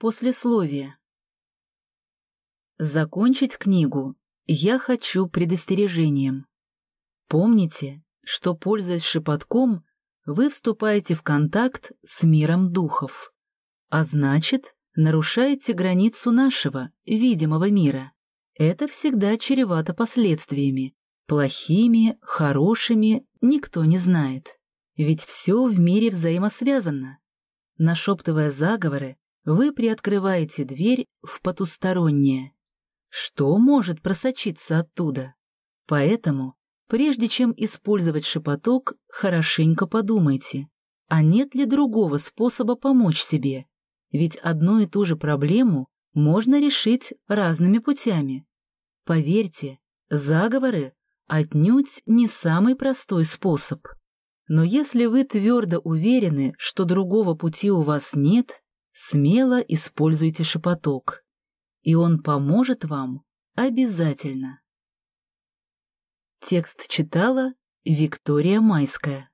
Послесловие. Закончить книгу я хочу предостережением. Помните, что, пользуясь шепотком, вы вступаете в контакт с миром духов, а значит, нарушаете границу нашего, видимого мира. Это всегда чревато последствиями. Плохими, хорошими никто не знает. Ведь все в мире взаимосвязано. Нашептывая заговоры, вы приоткрываете дверь в потустороннее. Что может просочиться оттуда? Поэтому, прежде чем использовать шепоток, хорошенько подумайте, а нет ли другого способа помочь себе? Ведь одну и ту же проблему можно решить разными путями. Поверьте, заговоры отнюдь не самый простой способ. Но если вы твердо уверены, что другого пути у вас нет, смело используйте шепоток, и он поможет вам обязательно. Текст читала Виктория Майская